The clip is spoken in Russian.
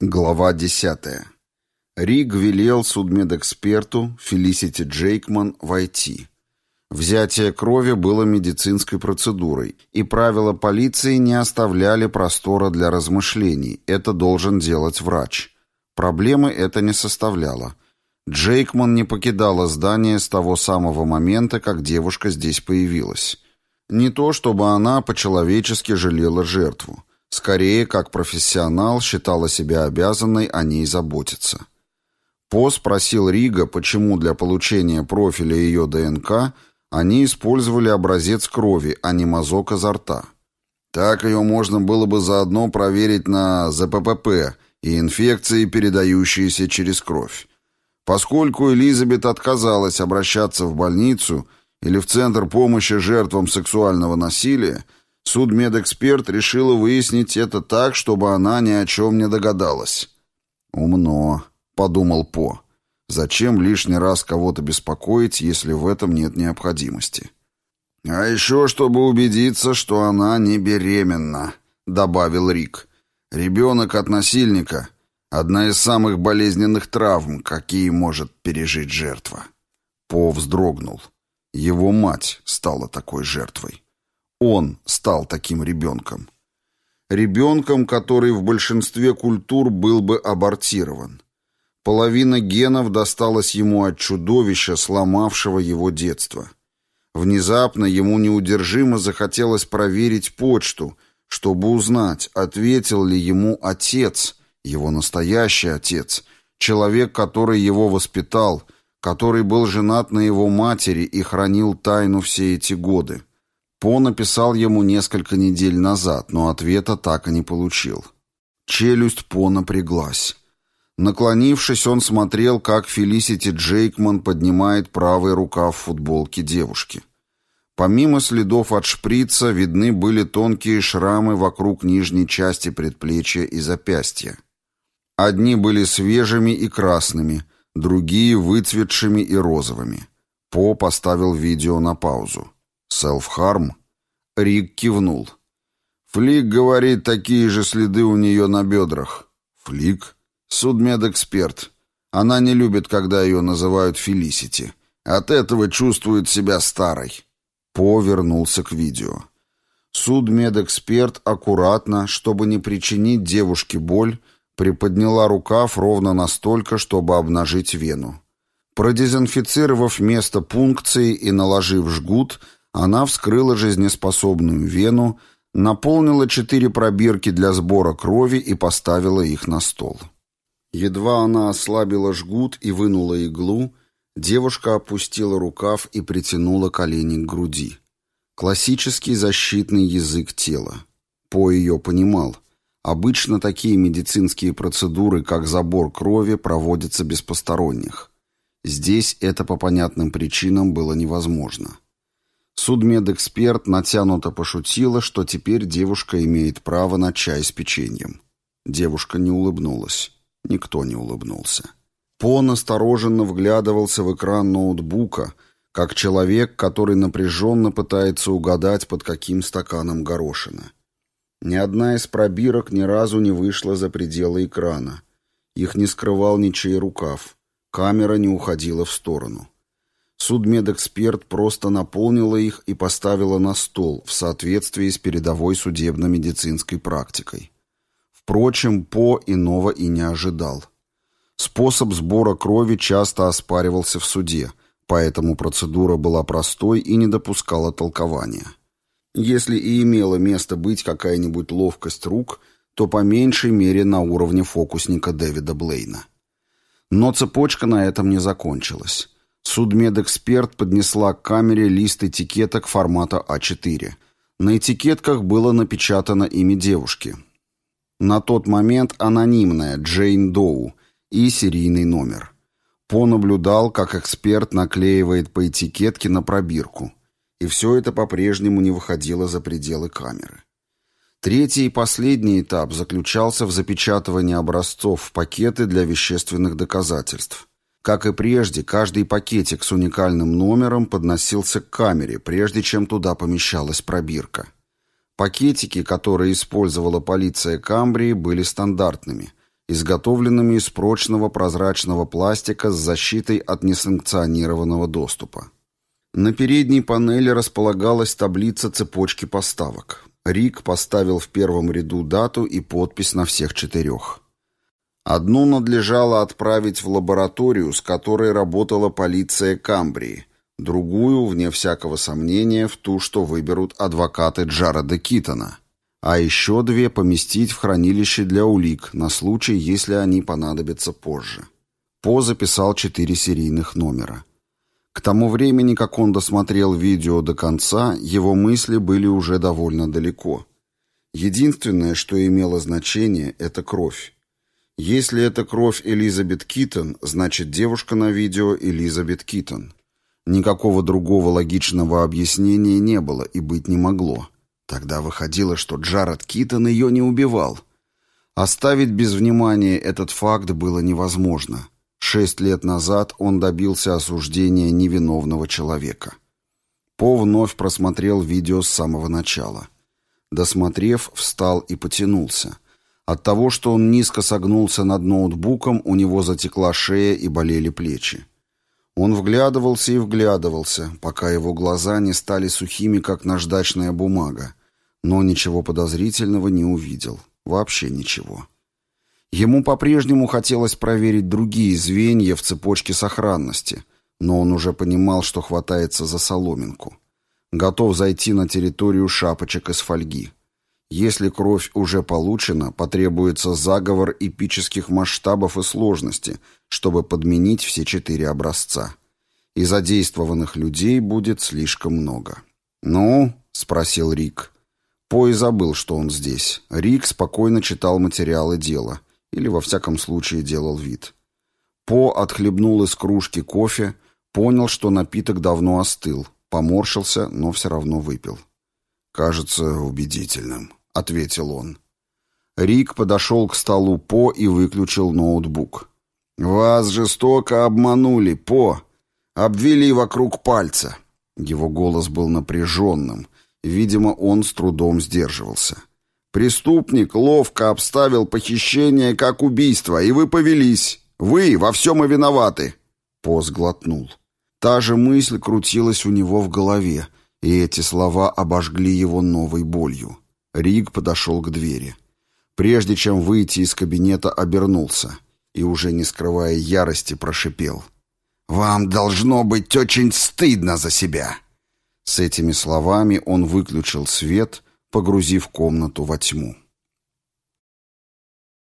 Глава 10. Риг велел судмедэксперту Фелисити Джейкман войти. Взятие крови было медицинской процедурой, и правила полиции не оставляли простора для размышлений, это должен делать врач. Проблемы это не составляло. Джейкман не покидала здание с того самого момента, как девушка здесь появилась. Не то, чтобы она по-человечески жалела жертву. Скорее, как профессионал, считала себя обязанной о ней заботиться. По спросил Рига, почему для получения профиля ее ДНК они использовали образец крови, а не мазок изо рта. Так ее можно было бы заодно проверить на ЗППП и инфекции, передающиеся через кровь. Поскольку Элизабет отказалась обращаться в больницу или в Центр помощи жертвам сексуального насилия, Судмедэксперт решила выяснить это так, чтобы она ни о чем не догадалась. «Умно», — подумал По. «Зачем лишний раз кого-то беспокоить, если в этом нет необходимости?» «А еще, чтобы убедиться, что она не беременна», — добавил Рик. «Ребенок от насильника — одна из самых болезненных травм, какие может пережить жертва». По вздрогнул. Его мать стала такой жертвой. Он стал таким ребенком. Ребенком, который в большинстве культур был бы абортирован. Половина генов досталась ему от чудовища, сломавшего его детство. Внезапно ему неудержимо захотелось проверить почту, чтобы узнать, ответил ли ему отец, его настоящий отец, человек, который его воспитал, который был женат на его матери и хранил тайну все эти годы. По написал ему несколько недель назад, но ответа так и не получил. Челюсть По напряглась. Наклонившись, он смотрел, как Фелисити Джейкман поднимает правый рукав футболки девушки. Помимо следов от шприца, видны были тонкие шрамы вокруг нижней части предплечья и запястья. Одни были свежими и красными, другие — выцветшими и розовыми. По поставил видео на паузу. «Селф-харм?» Рик кивнул. «Флик говорит, такие же следы у нее на бедрах». «Флик?» «Судмедэксперт. Она не любит, когда ее называют Фелисити. От этого чувствует себя старой». По вернулся к видео. Судмедэксперт аккуратно, чтобы не причинить девушке боль, приподняла рукав ровно настолько, чтобы обнажить вену. Продезинфицировав место пункции и наложив жгут, она вскрыла жизнеспособную вену, наполнила четыре пробирки для сбора крови и поставила их на стол. Едва она ослабила жгут и вынула иглу, девушка опустила рукав и притянула колени к груди. Классический защитный язык тела. По ее понимал. Обычно такие медицинские процедуры, как забор крови, проводятся без посторонних. Здесь это по понятным причинам было невозможно. Судмедэксперт натянуто пошутила, что теперь девушка имеет право на чай с печеньем. Девушка не улыбнулась. Никто не улыбнулся. По настороженно вглядывался в экран ноутбука, как человек, который напряженно пытается угадать, под каким стаканом горошина. Ни одна из пробирок ни разу не вышла за пределы экрана. Их не скрывал ничей рукав. Камера не уходила в сторону. Судмедэксперт просто наполнила их и поставила на стол в соответствии с передовой судебно-медицинской практикой. Впрочем, По иного и не ожидал. Способ сбора крови часто оспаривался в суде, поэтому процедура была простой и не допускала толкования. Если и имела место быть какая-нибудь ловкость рук, то по меньшей мере на уровне фокусника Дэвида Блейна. Но цепочка на этом не закончилась. Судмедэксперт поднесла к камере лист этикеток формата А4. На этикетках было напечатано имя девушки. На тот момент анонимная Джейн Доу и серийный номер. По наблюдал, как эксперт наклеивает по этикетке на пробирку. И все это по-прежнему не выходило за пределы камеры. Третий и последний этап заключался в запечатывании образцов в пакеты для вещественных доказательств. Как и прежде, каждый пакетик с уникальным номером подносился к камере, прежде чем туда помещалась пробирка. Пакетики, которые использовала полиция Камбрии, были стандартными. изготовленными из прочного прозрачного пластика с защитой от несанкционированного доступа. На передней панели располагалась таблица цепочки поставок. Рик поставил в первом ряду дату и подпись на всех четырех. Одну надлежало отправить в лабораторию, с которой работала полиция Камбрии, другую, вне всякого сомнения, в ту, что выберут адвокаты Джареда Китона, а еще две поместить в хранилище для улик на случай, если они понадобятся позже. По записал четыре серийных номера. К тому времени, как он досмотрел видео до конца, его мысли были уже довольно далеко. Единственное, что имело значение, это кровь. Если это кровь Элизабет Китон, значит девушка на видео Элизабет Китон. Никакого другого логичного объяснения не было и быть не могло. Тогда выходило, что Джаред Китон ее не убивал. Оставить без внимания этот факт было невозможно. Шесть лет назад он добился осуждения невиновного человека. По вновь просмотрел видео с самого начала. Досмотрев, встал и потянулся – от того, что он низко согнулся над ноутбуком, у него затекла шея и болели плечи. Он вглядывался и вглядывался, пока его глаза не стали сухими, как наждачная бумага, но ничего подозрительного не увидел. Вообще ничего. Ему по-прежнему хотелось проверить другие звенья в цепочке сохранности, но он уже понимал, что хватается за соломинку. Готов зайти на территорию шапочек из фольги. Если кровь уже получена, потребуется заговор эпических масштабов и сложности, чтобы подменить все четыре образца. И задействованных людей будет слишком много. «Ну?» — спросил Рик. По и забыл, что он здесь. Рик спокойно читал материалы дела. Или, во всяком случае, делал вид. По отхлебнул из кружки кофе, понял, что напиток давно остыл, поморщился, но все равно выпил. «Кажется убедительным», — ответил он. Рик подошел к столу По и выключил ноутбук. «Вас жестоко обманули, По. Обвели вокруг пальца». Его голос был напряженным. Видимо, он с трудом сдерживался. «Преступник ловко обставил похищение как убийство, и вы повелись. Вы во всем и виноваты». По сглотнул. Та же мысль крутилась у него в голове, и эти слова обожгли его новой болью. Риг подошел к двери. Прежде чем выйти из кабинета, обернулся и, уже не скрывая ярости, прошипел. «Вам должно быть очень стыдно за себя!» С этими словами он выключил свет, погрузив комнату во тьму.